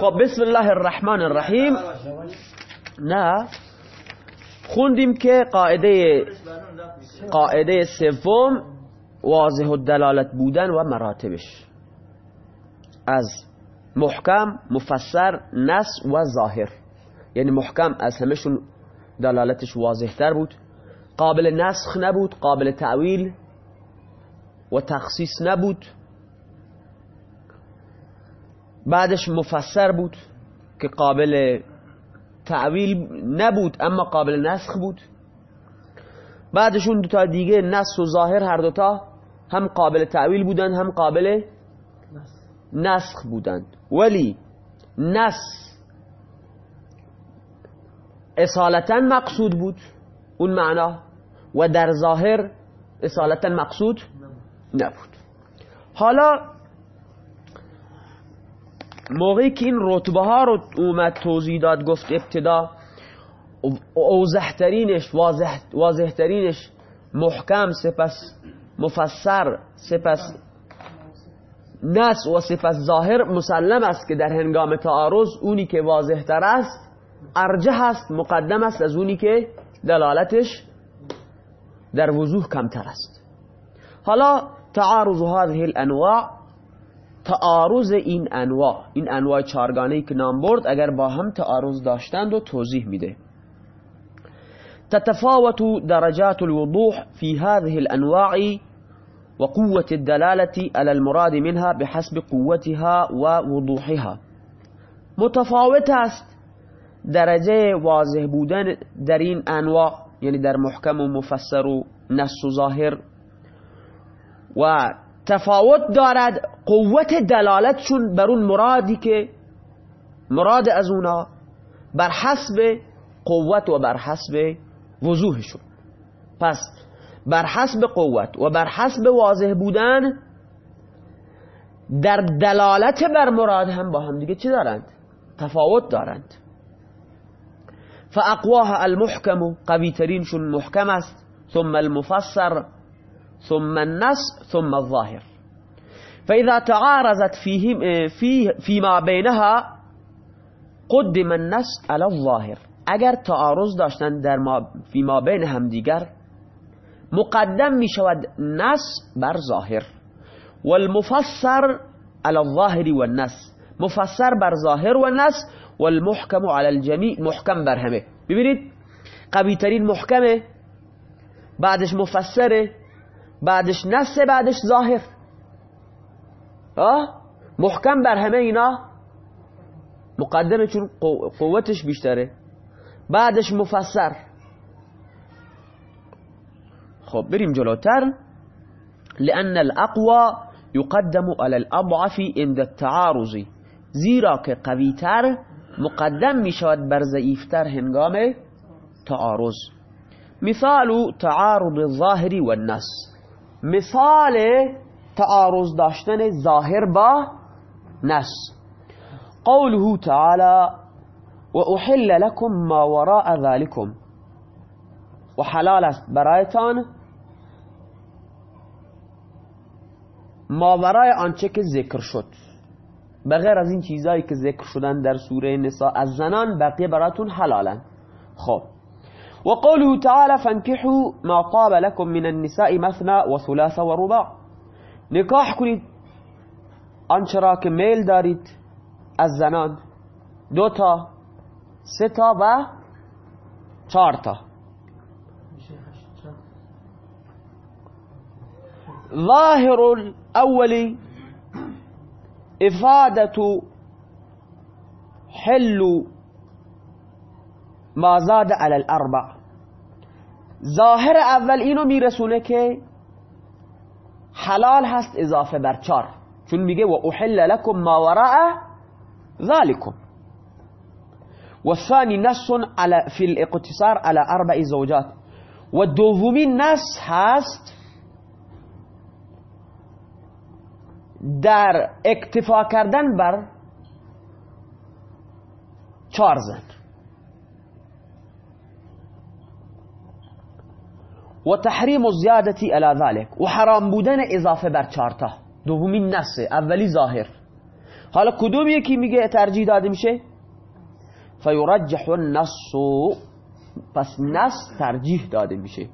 خب بسم الله الرحمن الرحیم. نه خوندیم که قاعده قاعده سوم واضح الدلالت بودن و مراتبش. از محکم مفسر نص و ظاهر. یعنی محکم از همشون دلالتش واضح تر بود. قابل نسخ نبود قابل تأویل و تخصیص نبود. بعدش مفسر بود که قابل تأویل نبود اما قابل نسخ بود. بعدشون دوتا دیگه نص و ظاهر هر دوتا هم قابل تأویل بودن هم قابل نسخ بودند. ولی نص اصالتا مقصود بود اون معنا و در ظاهر اصالتا مقصود نبود. حالا موقعی که این رتبه ها رو اومد توضیح داد گفت ابتدا واضحترینش واضح, واضحترینش محکم سپس مفسر سپس نص و سپس ظاهر مسلم است که در هنگام تعارض اونی که واضح تر است ارجح است مقدم است از اونی که دلالتش در وضوح کمتر است. حالا تعارض هذه الانواع تعارض این انواع. این انواع چارگانه که نام برد اگر با هم تعارض داشتند و توضیح میده. تتفاوت درجات الوضوح في هذه الأنواع وقوة الدلالة على المراد منها بحسب قوتها ووضوحها متفاوت است درجه واضح بودن در این انواع یعنی در محکم و مفسر و نص و ظاهر و تفاوت دارد قوت دلالتشون بر اون مرادی که مراد از اونا بر حسب قوت و بر حسب وضوحشون. پس بر حسب قوت و بر حسب واضح بودن در دلالت بر مراد هم با هم دیگه چی دارند؟ تفاوت دارند. فاقواها المحکم قوی ترینشون محکم است. ثم المفسر ثم النص ثم الظاهر. فإذا تعارضت فيه فيه فيما بينها قدم النص على الظاهر. اگر تعارض داشتن در ما فيما بین هم دیگر مقدم می شود نص بر ظاهر. والمفسر على الظاهر والنص. مفسر بر ظاهر و نص والمحكم على الجميع محکم بر همه. ببینید؟ قوی ترین بعدش مفسره. بعدش نص بعدش ظاهر. آه؟ محکم بر همه اینا؟ مقدمه چون قوتش بیشتره. بعدش مفسر. خب بریم جلوتر. لأن الأقوى يقدم على الأضعف عند التعارض. زیرا که قویتر مقدم می شود بر ضعیفتر هنگام تعارض. مثال تعارض الظاهر والنص. مثال تعارض داشتن ظاهر با نص قوله تعالى وأحل لكم ما وراء ذلكم. وحلال است برایتان ما ورای آنچه که ذکر شد. بغیر از این چیزایی که ذکر شدن در سوره نساء از زنان بقیه براتون حلالن. خب وقوله تعالى فانكحوا ما طاب لكم من النساء مثنى وثلاث ورباع. نکاح کنید آنچه را که میل دارید از زنان و ظاهر الأول إفادة حل ما زاد على الأربع. ظاهر اول اینو میرسونه که حلال هست اضافه بر چار. چون میگه و احل لكم ما وراء ذلكم والثاني نص على في الاقتصار على أربع زوجات. و دومین نص هست در اکتفا کردن بر چار زن. وتحریم الزيادة على ذلك. و حرام بودن إضافة بر چارتا. دومین نصه اولی ظاهر. حالا کدوم یکی میگه ترجیح داده میشه؟ فیرجح النص. پس نص ترجیح داده میشه.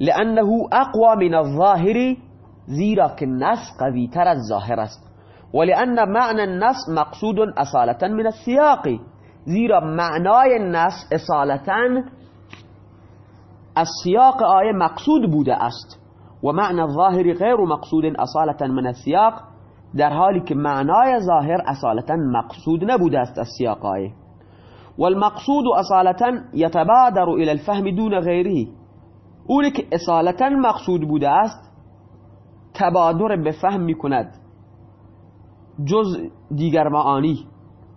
لأنه اقوى من الظاهر زیرا که نص قوی تر از ظاهر است. ولأن معنى النص مقصود اصالة من السیاق. زیرا معنای نص اصالتا از سیاق آیه مقصود بوده است و معنی الظاهر غیر مقصود اصالتا من السیاق در حالی که معنای ظاهر اصالتا مقصود نبوده است از سیاق آیه. والمقصود اصالتا يتبادر إلى الفهم دون غیره. اونی که اصالتا مقصود بوده است تبادر به فهم میکند. جز دیگر معانی.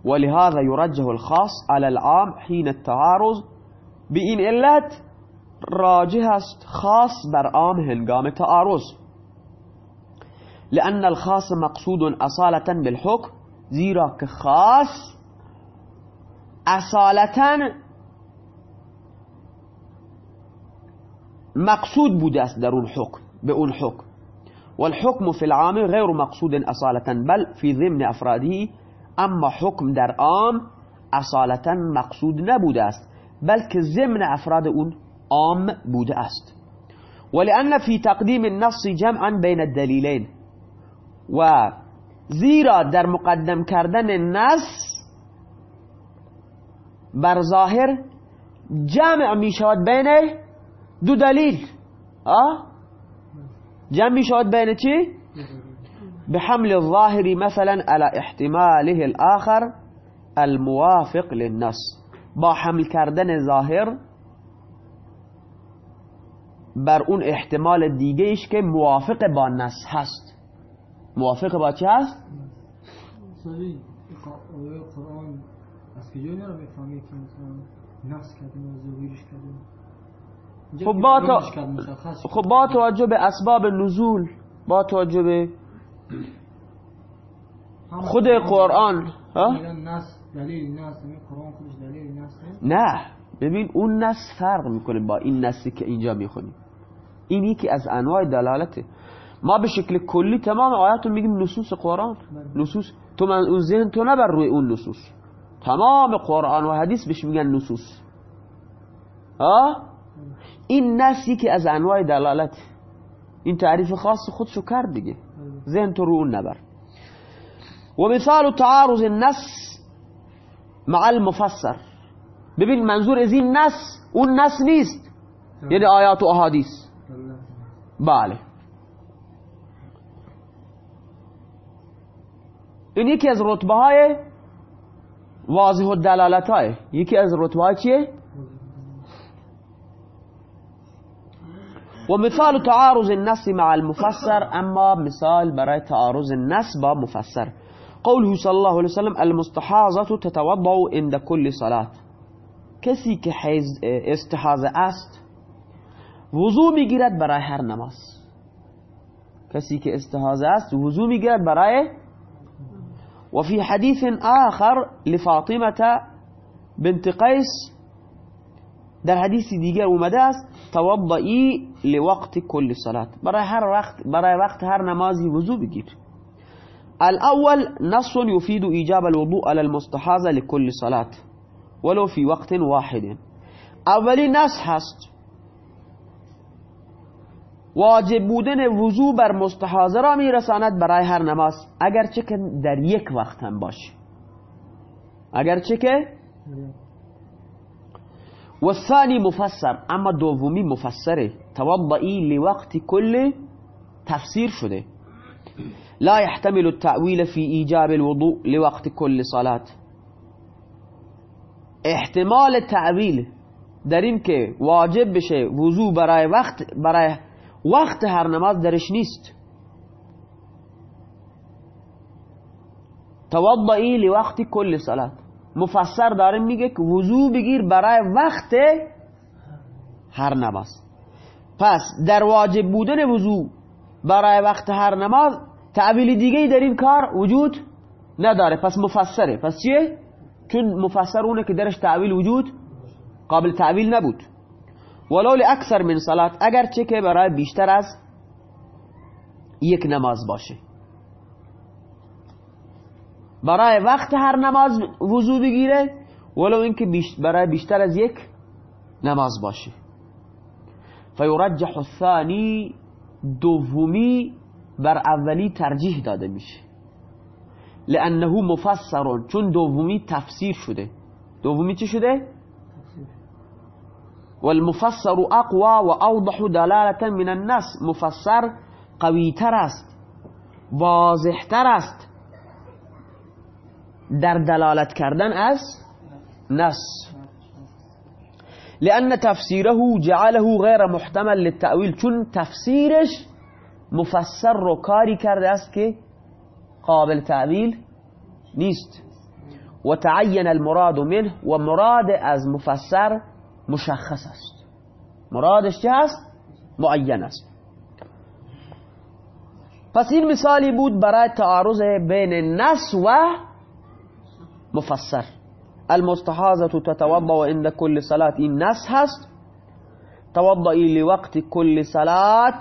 ولهذا يرجه الخاص على العام حين التعارض این علت راجه است خاص بر عام هنگام تعارض. لأن الخاص مقصود اصالتا بالحكم زیرا که خاص اصالتا مقصود بوده است در اون حکم به اون حکم. والحكم في العام غير مقصود اصالتا بل في ضمن أفراده. أما حکم در عام اصالتا مقصود نبوده است بلکه ضمن أفراد اون عام بوده است ولأن في تقديم النص جمعا بين الدليلين و زیرا در مقدم کردن نص بر ظاهر جمع می شود بین دو دلیل آه؟ جمع می شود بین چی؟ بحمل الظاهر مثلا على احتماله الآخر الموافق للنص با حمل کردن ظاهر بر اون احتمال دیگه ایش که موافق با نص هست موافق با چی هست؟ قرآن از کجا که مثلا نص کردیم و زویرش کردن. خب با, تا... خب با توجه به اسباب نزول با توجه به خود قرآن ها؟ دلیل نص قرآن خودش دلیل نص نه ببین اون نص فرق می‌کنه با این نصی که اینجا می‌خونیم. این یکی از انواع دلالته. ما به شکل کلی تمام آیات رو میگیم نصوص قرآن. نصوص. تو من اون ذهن تو نبر روی اون نصوص. تمام قرآن و حدیث بهش میگن نصوص. آه؟ این نصی که از انواع دلالت. این تعریف خاص خودشو کرد دیگه. ذهن تو رو اون نبر. و مثال تعارض النص مع المفسر. ببین منظور از این نص اون نص نیست. یعنی آیات و احادیث. بله. این یکی از رتبه های واضح و دلالت های یکی از رتبه های چیه؟ و مثال تعارض النص مع المفسر اما مثال برای تعارض النص با مفسر. قوله صلی الله علیه وسلم المستحاضة تتوضأ عند كل صلاة. کسی که استحاضه است وضو میگیرد برای هر نماز. کسی که استحاضه است وضو میگیرد برای وفي حديث آخر لفاطمة بنت قيس در حدیث دیگر اومده است توضئي لوقت كل صلاة برای هر وقت برای وقت هر نمازی وضو بگیر. الأول نص يفيد إيجاب الوضوء على المستحاضة لكل صلاة ولو في وقت واحد. اولی نص هست. واجب بودن وضو بر مستحاضه را میرساند برای هر نماز. اگرچه که در یک وقت هم باشه. اگرچه که؟ و ثانی مفسر. اما دومی مفسره. توضعی لوقت کل تفسیر شده. لا يحتمل التأويل في إيجاب الوضوء لوقت كل صلاة احتمال تعویل در این که واجب بشه وضو برای وقت برای وقت هر نماز درش نیست. توضعی لوقت کل صلات. مفسر داره میگه که وضو بگیر برای وقت هر نماز. پس در واجب بودن وضو برای وقت هر نماز تعبیل دیگه در این کار وجود نداره. پس مفسره. پس چیه؟ چون مفسر اونه که درش تأویل وجود قابل تأویل نبود. ولو أكثر من صلاة اگر چه که برای بیشتر از یک نماز باشه. برای وقت هر نماز وضو بگیره ولو اینکه برای بیشتر از یک نماز باشه. فيرجح الثاني دومی بر اولی ترجیح داده میشه. لأنه مفسر. چون دومی تفسیر شده. دومی چی شده؟ والمفسر أقوى وأوضح دلالة من النص مفسر قویتر است. واضحتر است. در دلالت کردن از نص. لأن تفسيره جعله غير محتمل للتأويل چون تفسیرش مفسر رو کاری کرده است که قابل تأویل نیست. وتعين المراد منه و مراد از مفسر مشخص است. مرادش چه هست؟ معین است. پس این مثالی بود برای تعارض بین نص و مفسر. المستحاضة تتوضأ عند كل صلاة. این نص هست. توضعی لوقت كل صلاة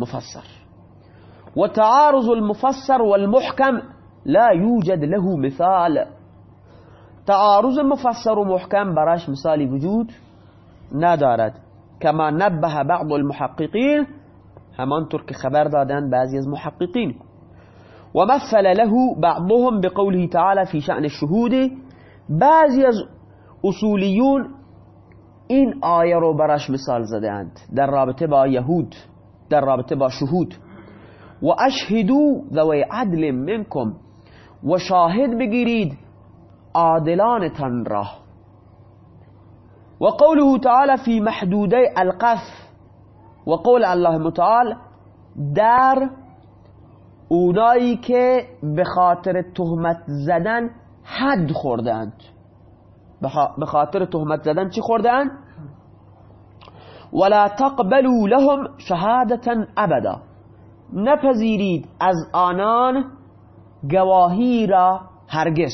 مفسر. وتعارض المفسر والمحكم لا يوجد له مثال. تعارض مفسر ومحكم براش مثالي وجود ندارد. كما نبه بعض المحققين همانطور که خبر دادن بعضی از محققین. ومثل له بعضهم بقوله تعالى في شأن الشهود بعضی از اصولیون این براش مثال زدند. در رابطه با یهود در رابطه با شهود. وأشهدوا ذوي عدل منكم و شاهد بگیرید عادلانتان را. وقوله تعالى في محدودي القذف و قول الله متعال در اونایی که به خاطر تهمت زدن حد خوردند. به خاطر تهمت زدن چی خوردند؟ ولا تقبلوا لهم شهادتا ابدا. نپذیرید از آنان گواهی را هرگز.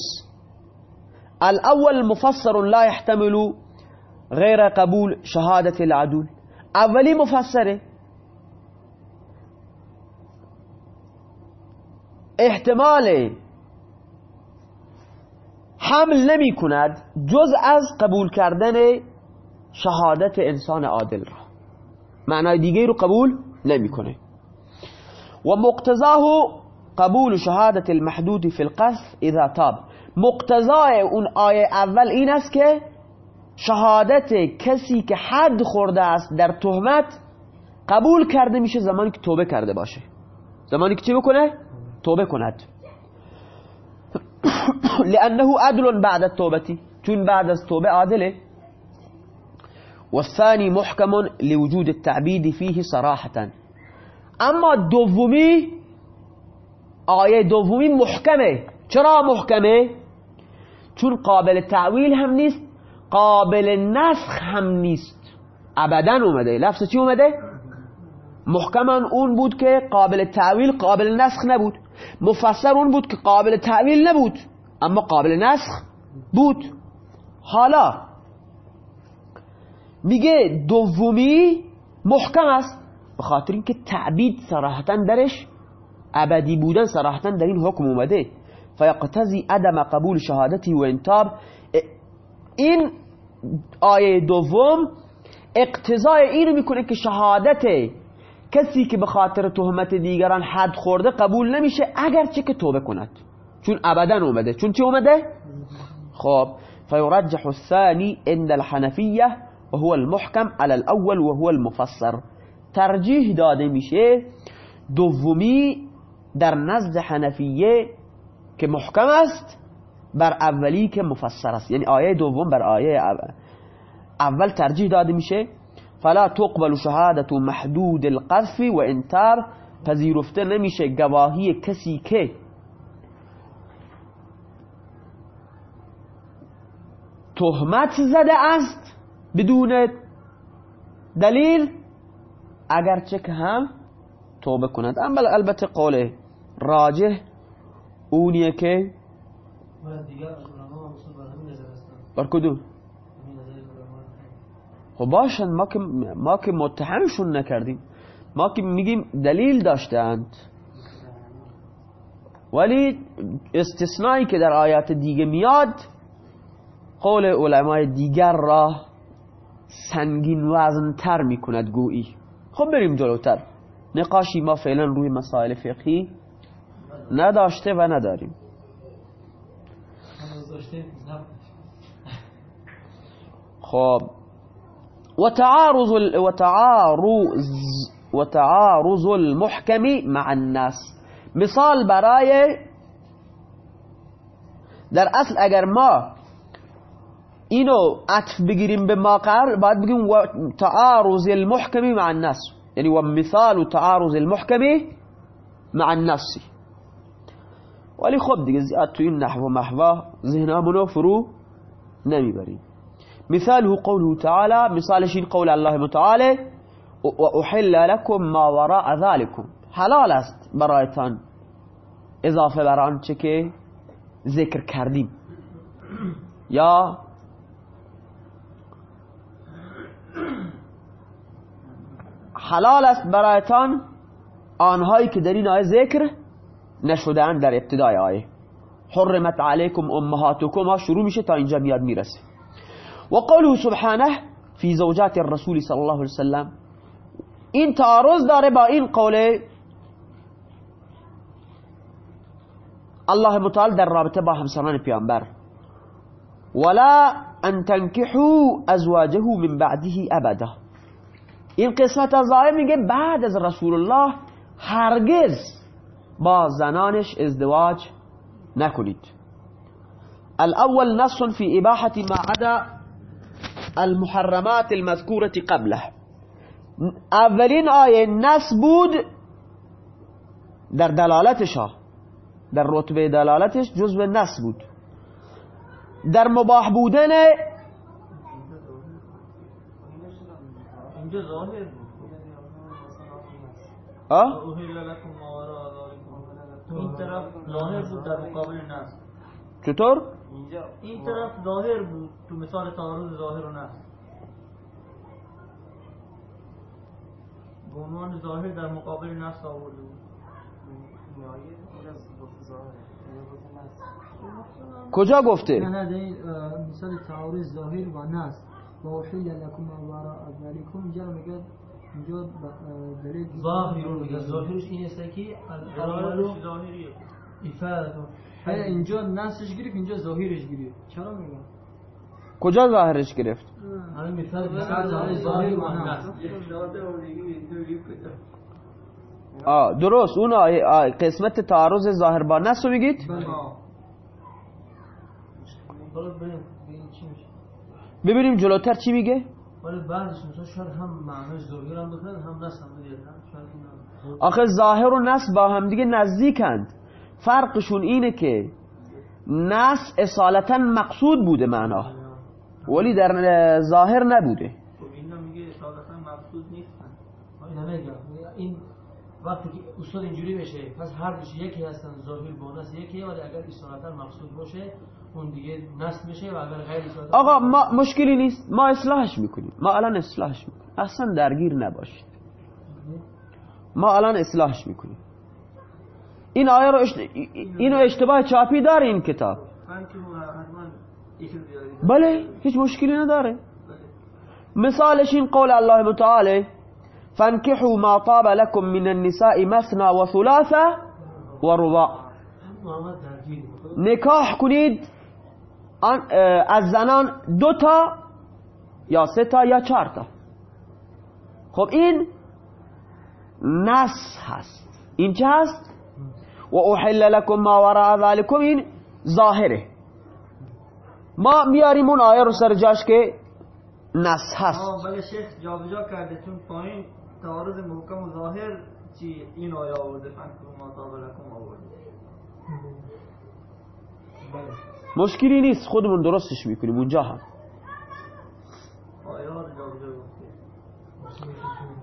الأول مفسر لا يحتمل غير قبول شهادة العدول. اولی مفسره احتمال حمل نمی کند جز از قبول کردن شهادت انسان عادل را. معنای دیگه رو قبول نمیکنه ومقتضاه قبول شهادة المحدود في القذف إذا تاب. مقتضای اون آیه اول این است که شهادت کسی که خورده است در تهمت قبول کرده میشه زمانی که توبه کرده باشه. زمانی که چی بکنه؟ توبه کند. لأنه عدل بعد التوبة. چون بعد از توبه عادله. والثاني محكم لوجود التأبيد فيه صراحة. اما دومی آیه دومی محکمه. چرا محکمه؟ چون قابل تأویل هم نیست قابل نسخ هم نیست. ابدا اومده. لفظ چی اومده؟ محکم اون بود که قابل تأویل قابل نسخ نبود. مفسر اون بود که قابل تأویل نبود اما قابل نسخ بود. حالا میگه دومی محکم است. به خاطر اینکه تعبید صراحتا درش ابدی بودن صراحتا در این حکم اومده. فیقتضی عدم قبول شهادتی و انتاب. این آیه دوم اقتضای اینو میکنه که شهادت کسی که به خاطر تهمت دیگران حد خورده قبول نمیشه اگرچه که توبه کند. چون ابدا اومده. چون چی اومده؟ خب. فيرجح الثاني عند الحنفية وهو المحكم على الأول وهو المفسر. ترجیح داده میشه دومی در نزد حنفیه که محکم است بر اولی که مفسر است. یعنی آیه دوم بر آیه اول. ترجیح داده میشه فلا تقبل شهادة محدود القذف وإن تاب پذیرفته نمیشه گواهی کسی که تهمت زده است بدون دلیل اگرچه که هم توبه کند. اما البته قول راجح اونیه که بر کدوم؟ خب باشن ما که ما که متهمشون نکردیم. ما که میگیم دلیل داشتند ولی استثنایی که در آیات دیگه میاد قول علمای دیگر را سنگین وزن تر می‌کند گویی. خب بریم جلوتر. نقاشی ما فعلا روی مسائل فقهی نداشته و نداریم. خب. وتعارض وتعارض وتعارض المحكم مع النص. مثال برای در اصل اگر ما اینو عطف بگیریم به ما قرار باید بگیم و تعارض المحکم مع النص. یعنی و مثال تعارض المحکم مع النص. ولی خب دیگه زیاد تو این نحو و محوا ذهنامونو فرو نمیبریم مثاله قوله تعالى مثالش این قول الله متعالى و أحل لكم ما وراء ذلكم. حلال است برایتان اضافه بر آنچه که ذکر کردیم. یا حلال است برایتان آنهایی که در این آیه ذکر نشدن در ابتدای آیه. حرمت علیکم امهاتکم. ها شروع میشه تا اینجا میاد میرسه. و قوله سبحانه فی زوجات الرسول صلی الله علیه وسلم. این تعارض داره با این قول الله متعال در رابطه با همسران پیامبر. ولا ان تنكحوا ازواجه من بعده ابدا. این قسمت از آیه میگه بعد از رسول الله هرگز با زنانش ازدواج نکنید. الأول نص في اباحة ما عدا المحرمات المذكوره قبله. اولین آیه نص بود در دلالتش در رتبه دلالتش جزء نص بود. در مباح بودن اینجا ظاهر بود آه؟ این طرف ظاهر بود در مقابل نص چطور؟ اینجا این طرف ظاهر بود تو مثال تعارض ظاهر و نص به عنوان ظاهر در مقابل نص آورده بود کجا گفته؟ نه نه مثال تعارض ظاهر و نص و احل لکم ما وراء ذلکم اینجا میگه اینجا دلیل ظاهر میگه ظاهرش این است که ظاهرش ظاهریه افاده آیا اینجا نصش گرفت اینجا ظاهرش گرفت چرا میگم کجا ظاهرش گرفت؟ همین مثال مثال ظاهر آه درست اون قسمت تعارض ظاهر با نص رو میگید؟ بله حالا بریم ببینیم چی میشه ببینیم جلوتر چی میگه؟ ولی بعضش مثلا شاید هم معنی ظاهر هم بکنن هم نص هم آخه ظاهر و نص با هم دیگه نزدیکند. فرقشون اینه که نص اصالتا مقصود بوده معنا. ولی در اه، ظاهر نبوده. خب این هم میگه اصالتا مقصود نیستن. این وقتی که اصول اینجوری بشه پس هر دوش یکی هستن ظاهر با نص یکی ولی اگر اصالتا مقصود باشه اون دیگه نص میشه و اگر غیر آقا ما مشکلی نیست. ما اصلاحش می‌کنیم. ما الان اصلاحش می‌کنیم. اصلا درگیر نباشید. ما الان اصلاحش می‌کنیم. این آیه رو اشت... اینو اشتباه چاپی داره این کتاب. بله هیچ مشکلی نداره. مثالش این قول الله متعال فانكحوا ما طاب لكم من النساء مثنى ورباع محمد درگیر نکاح کنید آن- از زنان دو تا یا سه تا یا چهار تا. خب این نص هست. این چه هست؟ و احل لكم ما وراء ذلكم این ظاهره. ما میاریم اون آیه رو سر جاش که نص هست. آه بله شیخ جابجا کرده چون پایین تعارض محکم و ظاهر چی؟ این آیه آورده. فنکو ما لکم آورده. مشکلی نیست. خودمون درستش میکنیم. اونجا هم.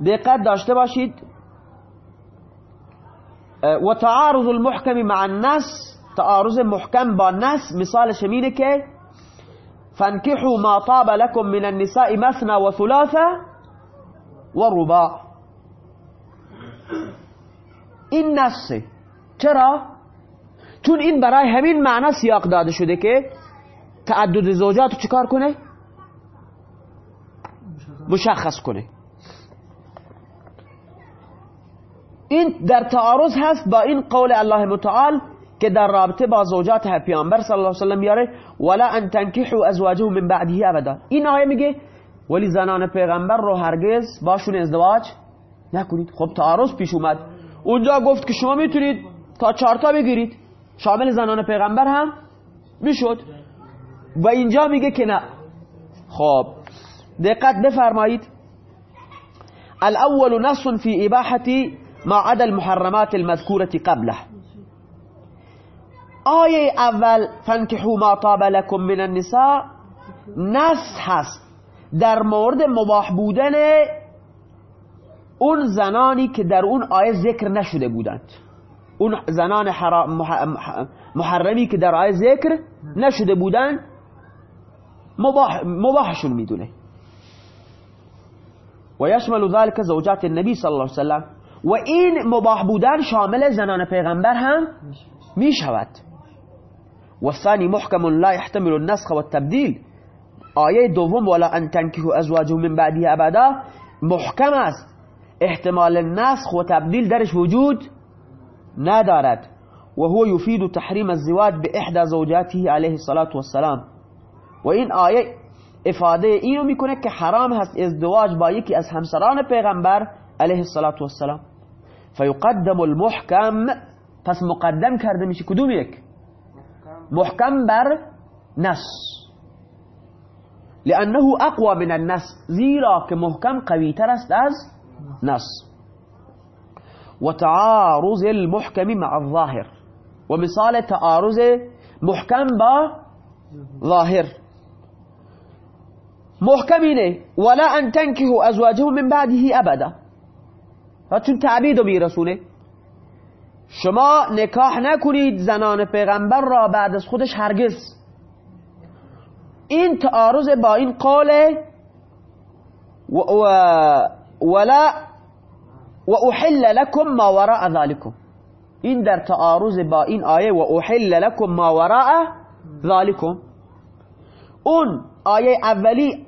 دقت داشته باشید. آه، و تعارض المحکم مع النص تعارض محکم با نص مثالش اینه که فانكحوا ما طاب لكم من النساء مثنى وثلاثة ورباع این نصه چرا؟ چون این برای همین معنی سیاق داده شده که تعدد زوجات رو چکار کنه؟ مشخص کنه. این در تعارض هست با این قول الله متعال که در رابطه با زوجات پیامبر صلی الله علیه و سلم میاره ولا ان تنکحوا ازواجه من بعده ابدا این آیه میگه ولی زنان پیغمبر رو هرگز باشون ازدواج نکنید. خب تعارض پیش اومد. اونجا گفت که شما می‌تونید تا چارتا بگیرید. شامل زنان پیغمبر هم می‌شد. و اینجا میگه که نه. خب دقت بفرمایید. الاول نص في اباحه ما عدا المحرمات المذكوره قبله. آیه اول فانکحوا ما طاب لكم من النساء. نص هست. در مورد مباح بودن اون زنانی که در اون آیه ذکر نشده بودند. اون زنان محرمی که در آیه ذکر نشده بودند مباح مباحشون میدونه. و یشمل ذلك زوجات النبی صلی الله علیه وسلم. و این مباح بودن شامل زنان پیغمبر هم می شود و ثانی محکم لا يحتمل النسخ والتبديل آیه دوم ولا ان تنکحوا ازواجه من بعده ابدا محکم است. احتمال نسخ و تبدیل درش وجود ندارد و هو يفيد تحریم الزواج به احدى زوجاته عليه الصلاة والسلام. و این آیه إفادة اینو میکنه که حرام هست ازدواج با یکی از همسران پیغمبر علیه الصلاة والسلام. فیقدم المحکم پس مقدم کرده میشه کدوم یک محکم بر نص. لأنه أقوى من النص زیرا که محکم قوی تر است از نص. وتعارض المحكم مع الظاهر. ومثال تعارض محكم با ظاهر. محکم اینه ولا أن تنكحوا ازواجه من بعده أبدا. چون تأبید و میرسونه شما نکاح نکنید زنان پیغمبر را بعد از خودش هرگز. این تعارض با این قول و ولا و احل لكم ما وراء ذلكم. این در تعارض با این آیه و احل لكم ما وراء ذلكم. اون آیه اولی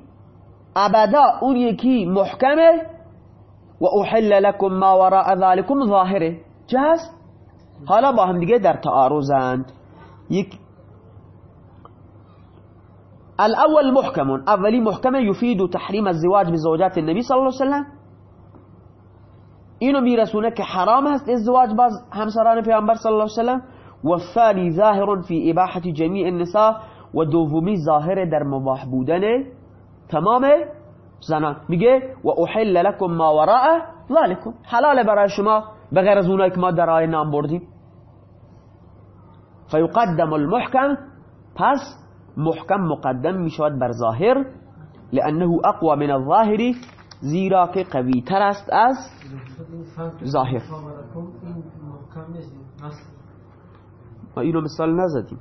ابدا اون یکی محکمه. و احل لكم ما وراء ذلكم ظاهره. جهاز حالا با هم دیگه در تعارضند یک الأول محكم اولی محکمه يفيد تحریم الزواج بزوجات النبي صلى الله عليه وسلم. اینو میرسونه که حرام هست ازدواج با همسران پیامبر صلی الله علیه وسلم. و ثانی ظاهر فی اباحه جمیع النساء و دومی ظاهر در مباح بودن تمام زنان. میگه و احل لكم ما وراء ذلكم حلال برای شما بغیر از اونایی که ما در آیه نام بردیم. فیقدم المحکم پس محکم مقدم میشود بر ظاهر لأنه اقوى من الظاهر زیرا که قوی تر است از ظاهر. ما اینو مثال نزدیم